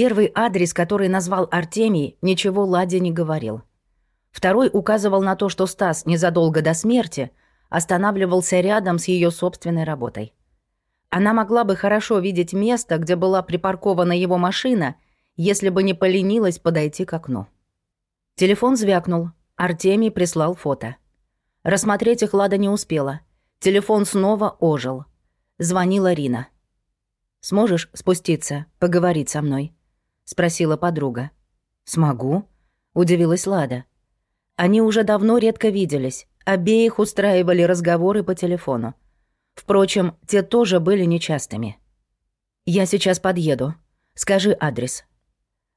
Первый адрес, который назвал Артемий, ничего Ладе не говорил. Второй указывал на то, что Стас незадолго до смерти останавливался рядом с ее собственной работой. Она могла бы хорошо видеть место, где была припаркована его машина, если бы не поленилась подойти к окну. Телефон звякнул. Артемий прислал фото. Рассмотреть их Лада не успела. Телефон снова ожил. Звонила Рина. «Сможешь спуститься, поговорить со мной?» — спросила подруга. «Смогу», — удивилась Лада. Они уже давно редко виделись, обеих устраивали разговоры по телефону. Впрочем, те тоже были нечастыми. «Я сейчас подъеду. Скажи адрес».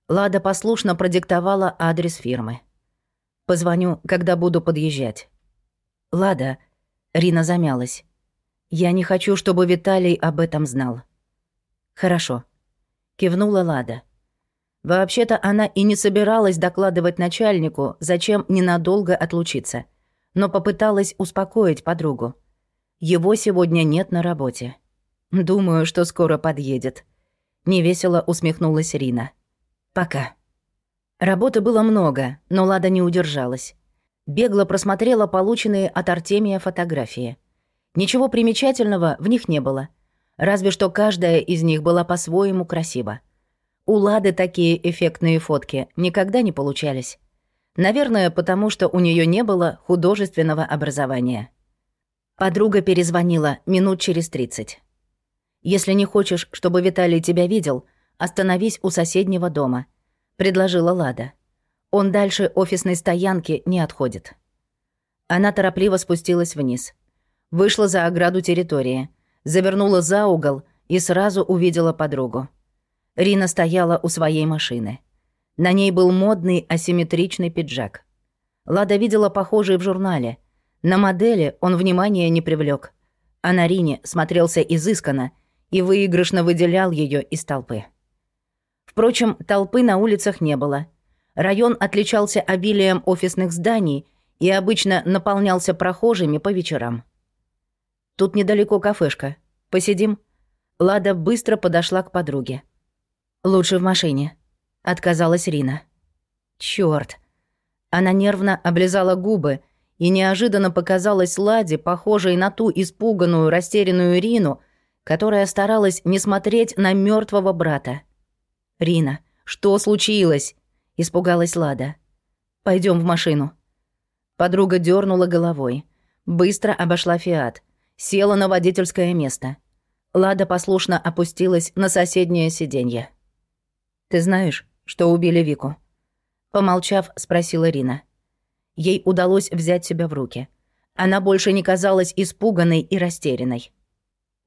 Лада послушно продиктовала адрес фирмы. «Позвоню, когда буду подъезжать». «Лада», — Рина замялась. «Я не хочу, чтобы Виталий об этом знал». «Хорошо», — кивнула Лада. Вообще-то она и не собиралась докладывать начальнику, зачем ненадолго отлучиться, но попыталась успокоить подругу. Его сегодня нет на работе. Думаю, что скоро подъедет. Невесело усмехнулась Рина. Пока. Работы было много, но Лада не удержалась. Бегло просмотрела полученные от Артемия фотографии. Ничего примечательного в них не было. Разве что каждая из них была по-своему красива. У Лады такие эффектные фотки никогда не получались. Наверное, потому что у нее не было художественного образования. Подруга перезвонила минут через тридцать. «Если не хочешь, чтобы Виталий тебя видел, остановись у соседнего дома», — предложила Лада. «Он дальше офисной стоянки не отходит». Она торопливо спустилась вниз. Вышла за ограду территории, завернула за угол и сразу увидела подругу. Рина стояла у своей машины. На ней был модный асимметричный пиджак. Лада видела похожий в журнале — на модели он внимания не привлек, а на Рине смотрелся изысканно и выигрышно выделял ее из толпы. Впрочем, толпы на улицах не было. Район отличался обилием офисных зданий и обычно наполнялся прохожими по вечерам. «Тут недалеко кафешка. Посидим?» Лада быстро подошла к подруге. «Лучше в машине», — отказалась Рина. «Чёрт!» Она нервно облизала губы, и неожиданно показалась Ладе, похожей на ту испуганную, растерянную Рину, которая старалась не смотреть на мертвого брата. «Рина, что случилось?» — испугалась Лада. Пойдем в машину». Подруга дернула головой, быстро обошла «Фиат», села на водительское место. Лада послушно опустилась на соседнее сиденье. «Ты знаешь, что убили Вику?» Помолчав, спросила Рина. Ей удалось взять себя в руки. Она больше не казалась испуганной и растерянной.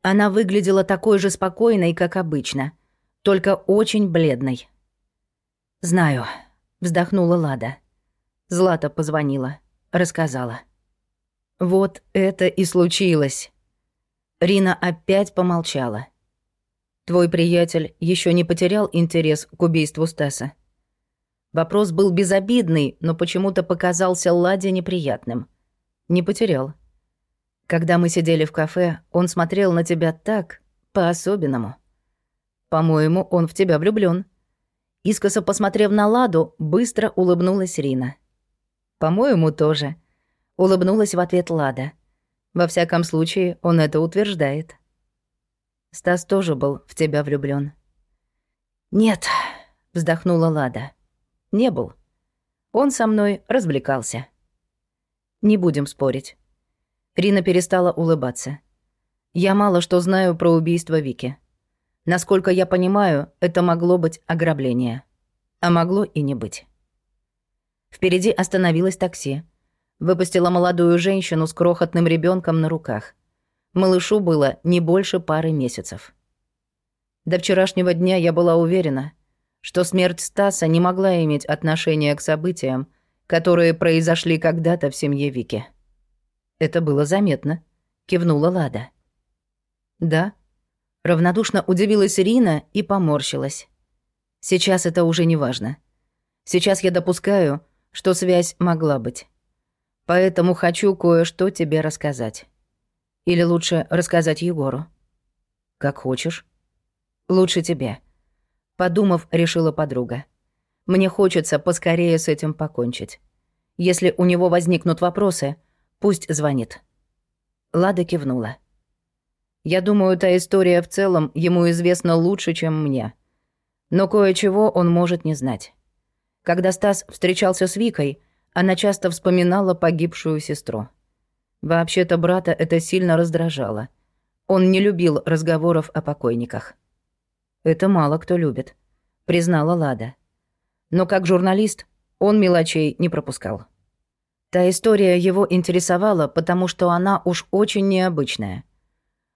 Она выглядела такой же спокойной, как обычно, только очень бледной. «Знаю», — вздохнула Лада. Злата позвонила, рассказала. «Вот это и случилось». Рина опять помолчала. «Твой приятель еще не потерял интерес к убийству Стаса?» Вопрос был безобидный, но почему-то показался Ладе неприятным. Не потерял. Когда мы сидели в кафе, он смотрел на тебя так, по-особенному. По-моему, он в тебя влюблён. Искоса посмотрев на Ладу, быстро улыбнулась Рина. «По-моему, тоже», — улыбнулась в ответ Лада. «Во всяком случае, он это утверждает». Стас тоже был в тебя влюблён. «Нет», — вздохнула Лада. Не был. Он со мной развлекался. Не будем спорить. Рина перестала улыбаться. Я мало что знаю про убийство Вики. Насколько я понимаю, это могло быть ограбление. А могло и не быть. Впереди остановилось такси. Выпустила молодую женщину с крохотным ребенком на руках. Малышу было не больше пары месяцев. До вчерашнего дня я была уверена, что смерть Стаса не могла иметь отношения к событиям, которые произошли когда-то в семье Вики. «Это было заметно», — кивнула Лада. «Да». Равнодушно удивилась Ирина и поморщилась. «Сейчас это уже не важно. Сейчас я допускаю, что связь могла быть. Поэтому хочу кое-что тебе рассказать. Или лучше рассказать Егору. Как хочешь. Лучше тебе. Подумав, решила подруга. Мне хочется поскорее с этим покончить. Если у него возникнут вопросы, пусть звонит. Лада кивнула. Я думаю, та история в целом ему известна лучше, чем мне. Но кое-чего он может не знать. Когда Стас встречался с Викой, она часто вспоминала погибшую сестру. Вообще-то брата это сильно раздражало. Он не любил разговоров о покойниках. «Это мало кто любит», — признала Лада. Но как журналист он мелочей не пропускал. Та история его интересовала, потому что она уж очень необычная —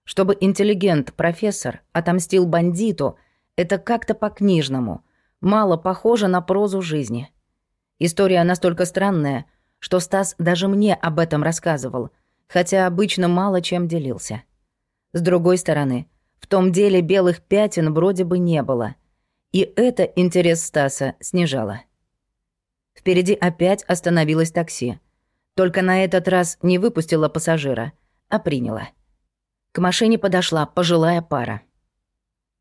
чтобы интеллигент-профессор отомстил бандиту, это как-то по-книжному, мало похоже на прозу жизни. История настолько странная, что Стас даже мне об этом рассказывал, хотя обычно мало чем делился. С другой стороны, в том деле белых пятен вроде бы не было, и это интерес Стаса снижало. Впереди опять остановилось такси. Только на этот раз не выпустила пассажира, а приняла. К машине подошла пожилая пара.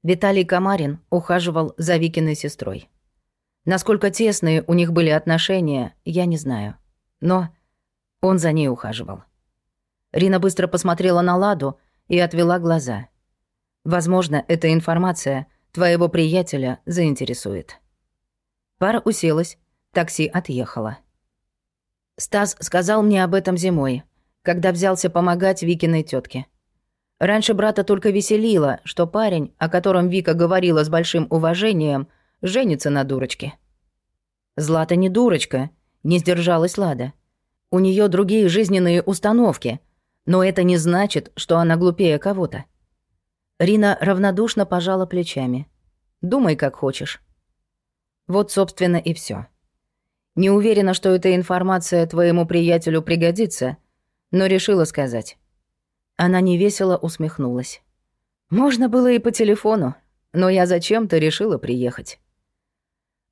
Виталий Комарин ухаживал за Викиной сестрой. Насколько тесные у них были отношения, я не знаю. Но он за ней ухаживал. Рина быстро посмотрела на Ладу и отвела глаза. Возможно, эта информация твоего приятеля заинтересует. Пара уселась, такси отъехало. Стас сказал мне об этом зимой, когда взялся помогать Викиной тетке. Раньше брата только веселило, что парень, о котором Вика говорила с большим уважением, женится на дурочке. Злата не дурочка, не сдержалась Лада. У нее другие жизненные установки, но это не значит, что она глупее кого-то. Рина равнодушно пожала плечами. «Думай, как хочешь». Вот, собственно, и все. Не уверена, что эта информация твоему приятелю пригодится, но решила сказать. Она невесело усмехнулась. «Можно было и по телефону, но я зачем-то решила приехать».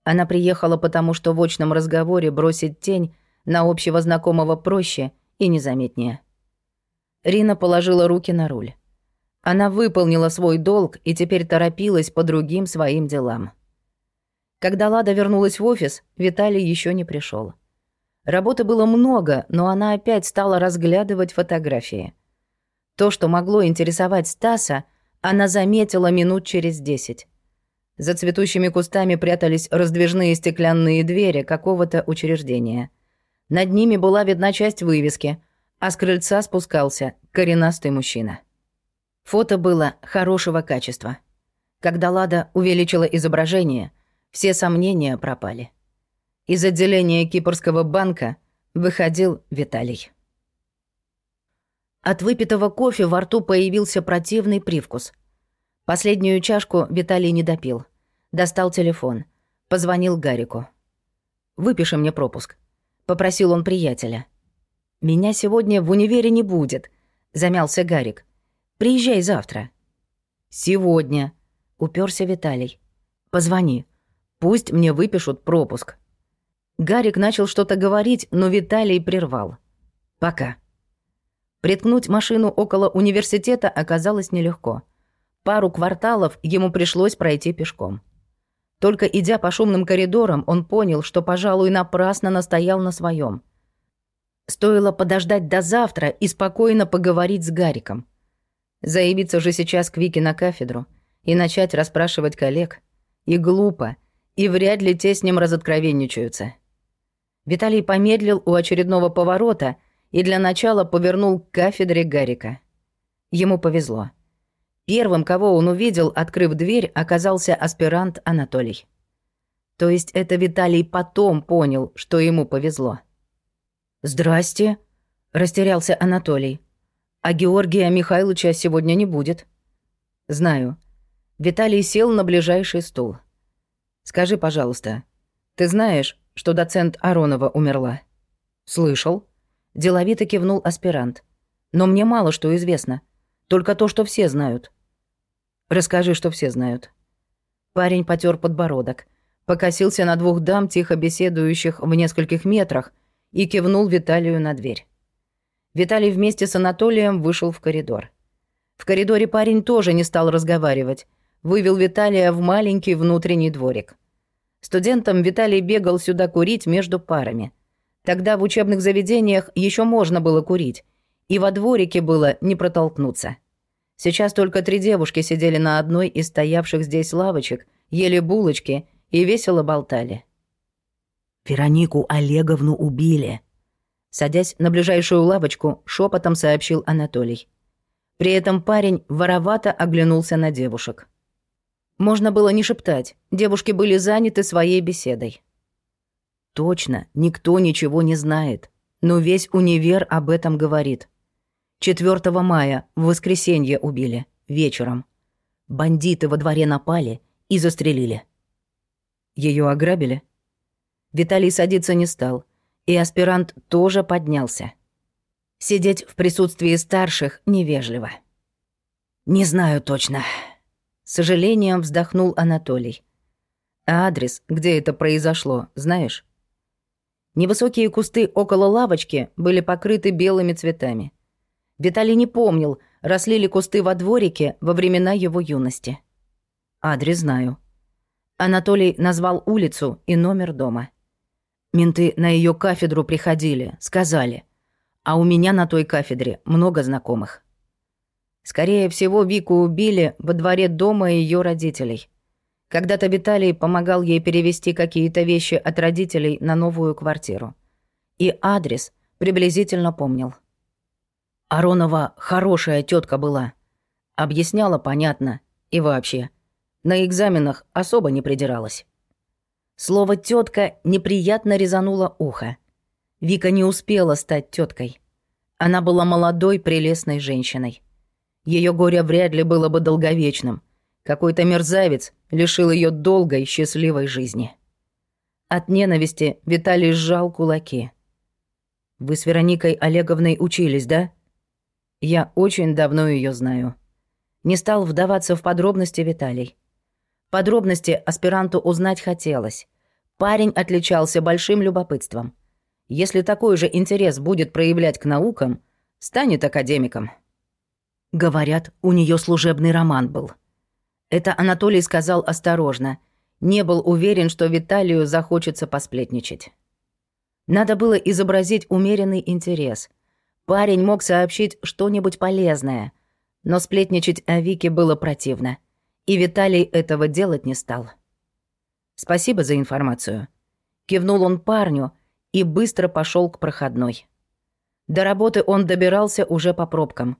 Она приехала потому, что в очном разговоре бросить тень на общего знакомого проще и незаметнее. Рина положила руки на руль. Она выполнила свой долг и теперь торопилась по другим своим делам. Когда Лада вернулась в офис, Виталий еще не пришел. Работы было много, но она опять стала разглядывать фотографии. То, что могло интересовать Стаса, она заметила минут через десять. За цветущими кустами прятались раздвижные стеклянные двери какого-то учреждения. Над ними была видна часть вывески, а с крыльца спускался коренастый мужчина. Фото было хорошего качества. Когда Лада увеличила изображение, все сомнения пропали. Из отделения Кипрского банка выходил Виталий. От выпитого кофе во рту появился противный привкус. Последнюю чашку Виталий не допил. Достал телефон. Позвонил Гарику. «Выпиши мне пропуск», — попросил он приятеля. «Меня сегодня в универе не будет», — замялся Гарик. «Приезжай завтра». «Сегодня», — уперся Виталий. «Позвони. Пусть мне выпишут пропуск». Гарик начал что-то говорить, но Виталий прервал. «Пока». Приткнуть машину около университета оказалось нелегко. Пару кварталов ему пришлось пройти пешком. Только идя по шумным коридорам, он понял, что, пожалуй, напрасно настоял на своем. Стоило подождать до завтра и спокойно поговорить с Гариком. Заявиться же сейчас к Вике на кафедру и начать расспрашивать коллег. И глупо, и вряд ли те с ним разоткровенничаются. Виталий помедлил у очередного поворота — и для начала повернул к кафедре Гарика. Ему повезло. Первым, кого он увидел, открыв дверь, оказался аспирант Анатолий. То есть это Виталий потом понял, что ему повезло. «Здрасте», — растерялся Анатолий. «А Георгия Михайловича сегодня не будет». «Знаю». Виталий сел на ближайший стул. «Скажи, пожалуйста, ты знаешь, что доцент Аронова умерла?» «Слышал», Деловито кивнул аспирант. «Но мне мало что известно. Только то, что все знают». «Расскажи, что все знают». Парень потер подбородок, покосился на двух дам, тихо беседующих в нескольких метрах, и кивнул Виталию на дверь. Виталий вместе с Анатолием вышел в коридор. В коридоре парень тоже не стал разговаривать. вывел Виталия в маленький внутренний дворик. Студентам Виталий бегал сюда курить между парами. Тогда в учебных заведениях еще можно было курить, и во дворике было не протолкнуться. Сейчас только три девушки сидели на одной из стоявших здесь лавочек, ели булочки и весело болтали. «Веронику Олеговну убили», Садясь на ближайшую лавочку, шепотом сообщил Анатолий. При этом парень воровато оглянулся на девушек. Можно было не шептать, девушки были заняты своей беседой. Точно, никто ничего не знает, но весь универ об этом говорит. 4 мая, в воскресенье убили, вечером. Бандиты во дворе напали и застрелили. Ее ограбили? Виталий садиться не стал, и аспирант тоже поднялся. Сидеть в присутствии старших невежливо. «Не знаю точно», — с сожалением вздохнул Анатолий. «А адрес, где это произошло, знаешь?» Невысокие кусты около лавочки были покрыты белыми цветами. Виталий не помнил, росли ли кусты во дворике во времена его юности. Адрес знаю. Анатолий назвал улицу и номер дома. Менты на ее кафедру приходили, сказали. А у меня на той кафедре много знакомых. Скорее всего, Вику убили во дворе дома ее родителей. Когда-то Виталий помогал ей перевести какие-то вещи от родителей на новую квартиру. И адрес приблизительно помнил. Аронова хорошая тетка была. Объясняла понятно и вообще. На экзаменах особо не придиралась. Слово тетка неприятно резануло ухо. Вика не успела стать теткой. Она была молодой, прелестной женщиной. Ее горе вряд ли было бы долговечным. Какой-то мерзавец лишил ее долгой, счастливой жизни. От ненависти Виталий сжал кулаки. «Вы с Вероникой Олеговной учились, да?» «Я очень давно ее знаю». Не стал вдаваться в подробности Виталий. Подробности аспиранту узнать хотелось. Парень отличался большим любопытством. Если такой же интерес будет проявлять к наукам, станет академиком. Говорят, у нее служебный роман был. Это Анатолий сказал осторожно. Не был уверен, что Виталию захочется посплетничать. Надо было изобразить умеренный интерес. Парень мог сообщить что-нибудь полезное, но сплетничать о Вике было противно — и Виталий этого делать не стал. «Спасибо за информацию». Кивнул он парню и быстро пошел к проходной. До работы он добирался уже по пробкам.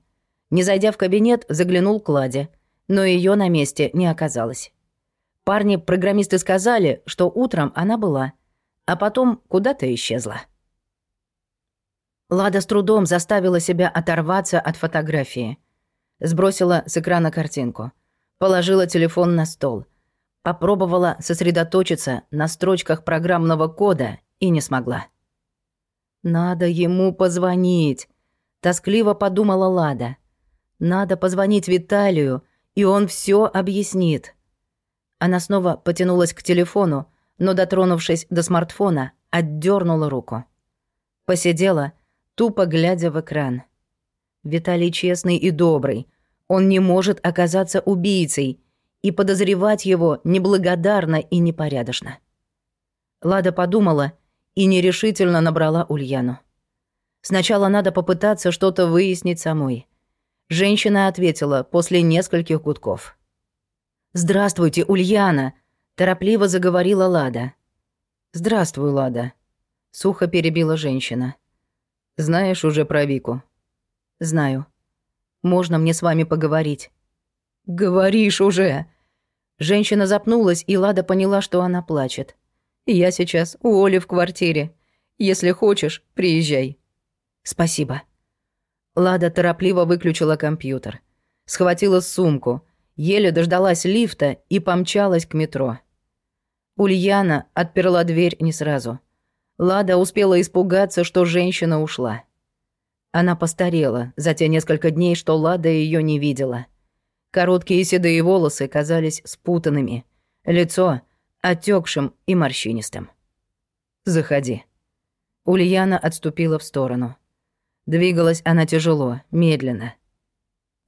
Не зайдя в кабинет, заглянул к Ладе, но ее на месте не оказалось. Парни-программисты сказали, что утром она была, а потом куда-то исчезла. Лада с трудом заставила себя оторваться от фотографии. Сбросила с экрана картинку. Положила телефон на стол. Попробовала сосредоточиться на строчках программного кода и не смогла. «Надо ему позвонить», — тоскливо подумала Лада. «Надо позвонить Виталию, и он все объяснит». Она снова потянулась к телефону, но, дотронувшись до смартфона, отдернула руку. Посидела, тупо глядя в экран. Виталий честный и добрый — он не может оказаться убийцей, и подозревать его неблагодарно и непорядочно. Лада подумала и нерешительно набрала Ульяну. Сначала надо попытаться что-то выяснить самой. Женщина ответила после нескольких гудков. «Здравствуйте, Ульяна!» – торопливо заговорила Лада. «Здравствуй, Лада», – сухо перебила женщина. «Знаешь уже про Вику?» «Знаю. Можно мне с вами поговорить?» «Говоришь уже!» Женщина запнулась, и Лада поняла, что она плачет. «Я сейчас у Оли в квартире. Если хочешь, приезжай». «Спасибо». Лада торопливо выключила компьютер. Схватила сумку, еле дождалась лифта и помчалась к метро. Ульяна отперла дверь не сразу. Лада успела испугаться, что женщина ушла. Она постарела за те несколько дней, что Лада ее не видела. Короткие седые волосы казались спутанными, лицо — отекшим и морщинистым. «Заходи». Ульяна отступила в сторону. Двигалась она тяжело, медленно.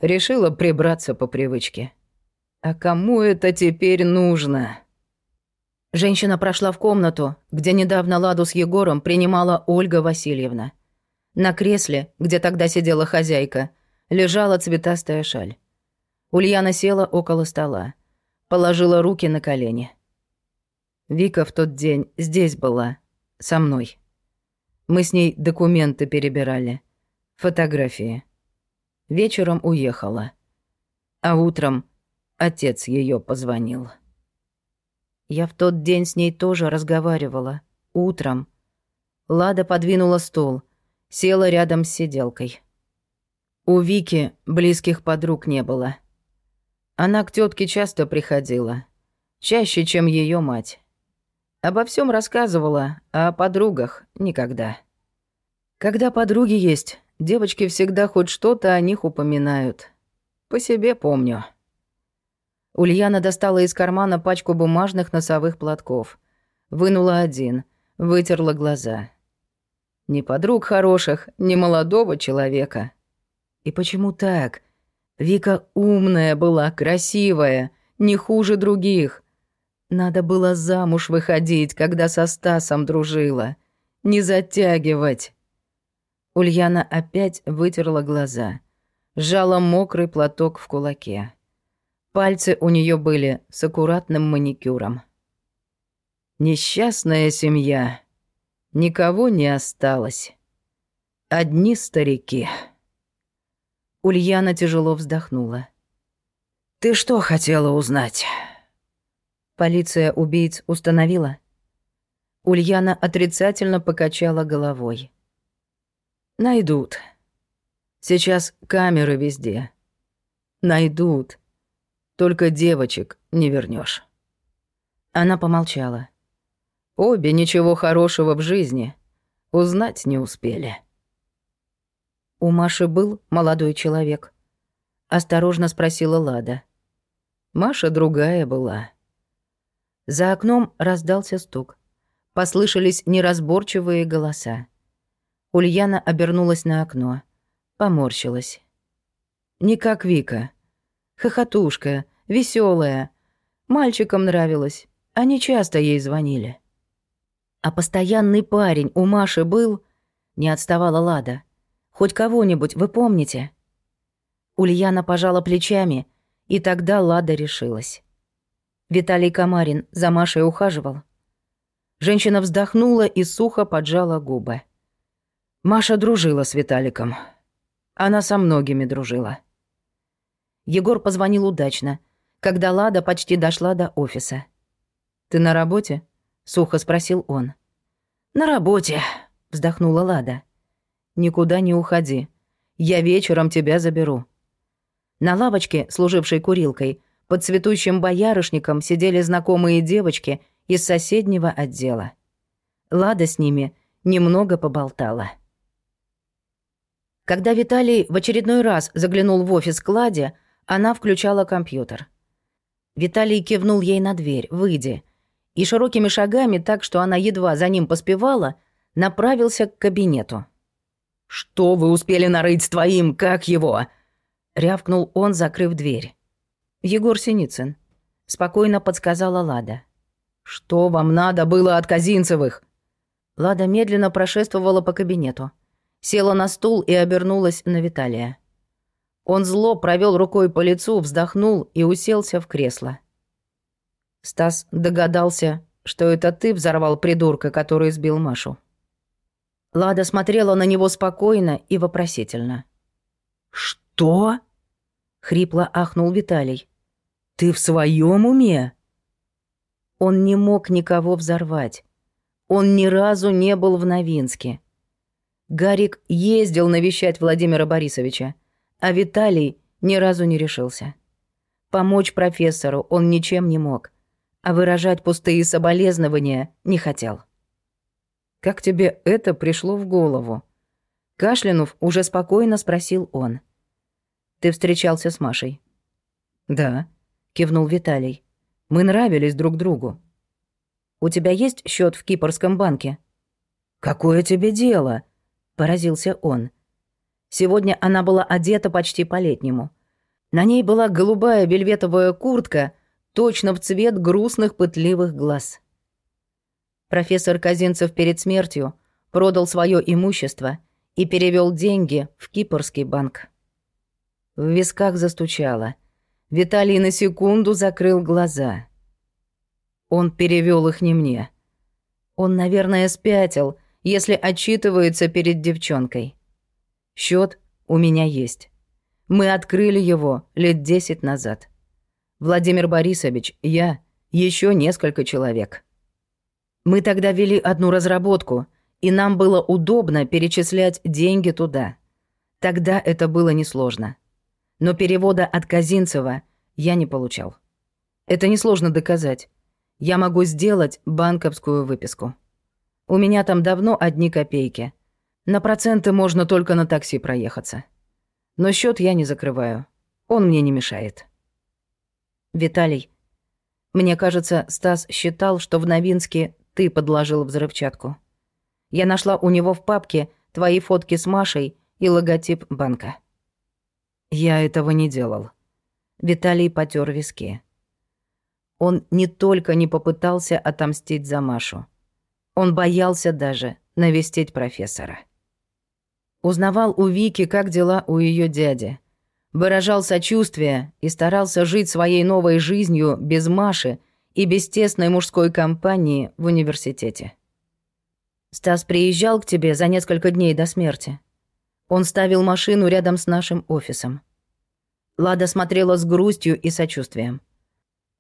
Решила прибраться по привычке. А кому это теперь нужно? Женщина прошла в комнату, где недавно Ладу с Егором принимала Ольга Васильевна. На кресле, где тогда сидела хозяйка, лежала цветастая шаль. Ульяна села около стола, положила руки на колени. Вика в тот день здесь была, со мной. Мы с ней документы перебирали, фотографии. Вечером уехала. А утром отец ее позвонил. Я в тот день с ней тоже разговаривала. Утром. Лада подвинула стол, села рядом с сиделкой. У Вики близких подруг не было. Она к тетке часто приходила. Чаще, чем ее мать. Обо всем рассказывала, а о подругах никогда. Когда подруги есть, девочки всегда хоть что-то о них упоминают. По себе помню. Ульяна достала из кармана пачку бумажных носовых платков. Вынула один, вытерла глаза. Ни подруг хороших, ни молодого человека. И почему так? Вика умная была, красивая, не хуже других. Надо было замуж выходить, когда со Стасом дружила. Не затягивать. Ульяна опять вытерла глаза. Сжала мокрый платок в кулаке. Пальцы у нее были с аккуратным маникюром. Несчастная семья. Никого не осталось. Одни старики. Ульяна тяжело вздохнула. «Ты что хотела узнать?» Полиция убийц установила. Ульяна отрицательно покачала головой. «Найдут. Сейчас камеры везде. Найдут. Только девочек не вернешь. Она помолчала. Обе ничего хорошего в жизни узнать не успели. «У Маши был молодой человек?» — осторожно спросила Лада. Маша другая была. За окном раздался стук. Послышались неразборчивые голоса. Ульяна обернулась на окно. Поморщилась. Не как Вика. Хохотушка, веселая. Мальчикам нравилась. Они часто ей звонили. А постоянный парень у Маши был... Не отставала Лада. Хоть кого-нибудь вы помните?» Ульяна пожала плечами, и тогда Лада решилась. Виталий Комарин за Машей ухаживал. Женщина вздохнула и сухо поджала губы. Маша дружила с Виталиком. Она со многими дружила. Егор позвонил удачно, когда Лада почти дошла до офиса. «Ты на работе?» — сухо спросил он. «На работе», — вздохнула Лада. Никуда не уходи. Я вечером тебя заберу». На лавочке, служившей курилкой, под цветущим боярышником сидели знакомые девочки из соседнего отдела. Лада с ними немного поболтала. Когда Виталий в очередной раз заглянул в офис к Ладе, она включала компьютер. Виталий кивнул ей на дверь «Выйди», и широкими шагами, так что она едва за ним поспевала, направился к кабинету. «Что вы успели нарыть с твоим, как его?» — рявкнул он, закрыв дверь. «Егор Синицын», — спокойно подсказала Лада. «Что вам надо было от Казинцевых?» Лада медленно прошествовала по кабинету, села на стул и обернулась на Виталия. Он зло провел рукой по лицу, вздохнул и уселся в кресло. Стас догадался, что это ты взорвал придурка, который сбил Машу. Лада смотрела на него спокойно и вопросительно. «Что?» — хрипло ахнул Виталий. «Ты в своем уме?» Он не мог никого взорвать. Он ни разу не был в Новинске. Гарик ездил навещать Владимира Борисовича, а Виталий ни разу не решился. Помочь профессору он ничем не мог, а выражать пустые соболезнования не хотел. Как тебе это пришло в голову?» Кашлянув, уже спокойно спросил он. «Ты встречался с Машей?» «Да», — кивнул Виталий. «Мы нравились друг другу». «У тебя есть счет в Кипрском банке?» «Какое тебе дело?» — поразился он. Сегодня она была одета почти по-летнему. На ней была голубая вельветовая куртка, точно в цвет грустных пытливых глаз. Профессор Казинцев перед смертью продал свое имущество и перевел деньги в Кипрский банк. В висках застучало. Виталий на секунду закрыл глаза. Он перевел их не мне. Он, наверное, спятил, если отчитывается перед девчонкой. Счет у меня есть. Мы открыли его лет десять назад. Владимир Борисович, я, еще несколько человек. Мы тогда вели одну разработку, и нам было удобно перечислять деньги туда. Тогда это было несложно. Но перевода от Казинцева я не получал. Это несложно доказать. Я могу сделать банковскую выписку. У меня там давно одни копейки. На проценты можно только на такси проехаться. Но счет я не закрываю. Он мне не мешает. Виталий, мне кажется, Стас считал, что в Новинске ты подложил взрывчатку. Я нашла у него в папке твои фотки с Машей и логотип банка. Я этого не делал. Виталий потер виски. Он не только не попытался отомстить за Машу. Он боялся даже навестить профессора. Узнавал у Вики, как дела у ее дяди. Выражал сочувствие и старался жить своей новой жизнью без Маши и без тесной мужской компании в университете. Стас приезжал к тебе за несколько дней до смерти. Он ставил машину рядом с нашим офисом. Лада смотрела с грустью и сочувствием.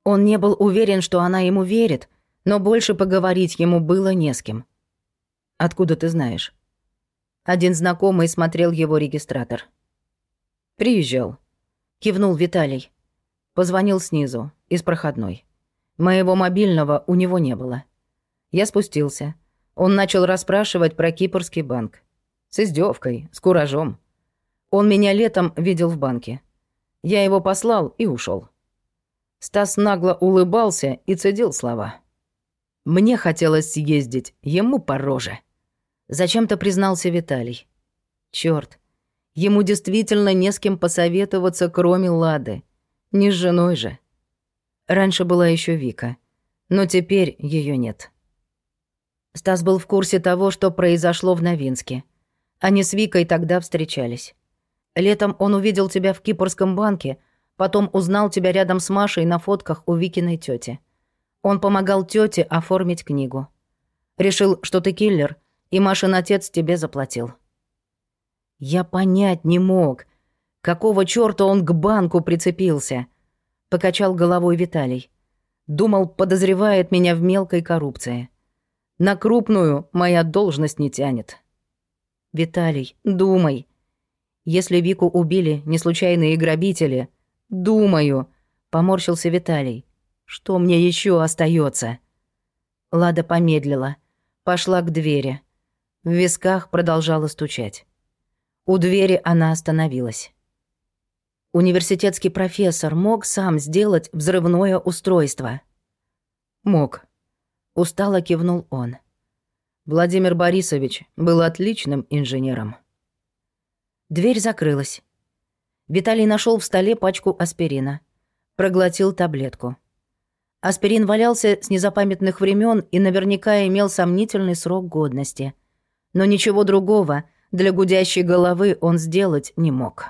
Он не был уверен, что она ему верит, но больше поговорить ему было не с кем. «Откуда ты знаешь?» Один знакомый смотрел его регистратор. «Приезжал», — кивнул Виталий. Позвонил снизу, из проходной. Моего мобильного у него не было. Я спустился. Он начал расспрашивать про Кипрский банк. С издевкой, с куражом. Он меня летом видел в банке. Я его послал и ушел. Стас нагло улыбался и цедил слова. Мне хотелось съездить, ему по роже. Зачем-то признался Виталий. Чёрт, ему действительно не с кем посоветоваться, кроме Лады. Не с женой же. Раньше была еще Вика, но теперь ее нет. Стас был в курсе того, что произошло в Новинске. Они с Викой тогда встречались. Летом он увидел тебя в Кипрском банке, потом узнал тебя рядом с Машей на фотках у Викиной тети. Он помогал тете оформить книгу. Решил, что ты киллер, и Машин отец тебе заплатил. Я понять не мог, какого чёрта он к банку прицепился. Покачал головой Виталий. Думал, подозревает меня в мелкой коррупции. На крупную моя должность не тянет. Виталий, думай. Если Вику убили не случайные грабители, думаю, поморщился Виталий. Что мне еще остается? Лада помедлила, пошла к двери. В висках продолжала стучать. У двери она остановилась. Университетский профессор мог сам сделать взрывное устройство. Мог. Устало кивнул он. Владимир Борисович был отличным инженером. Дверь закрылась. Виталий нашел в столе пачку аспирина. Проглотил таблетку. Аспирин валялся с незапамятных времен и наверняка имел сомнительный срок годности — но ничего другого для гудящей головы он сделать не мог.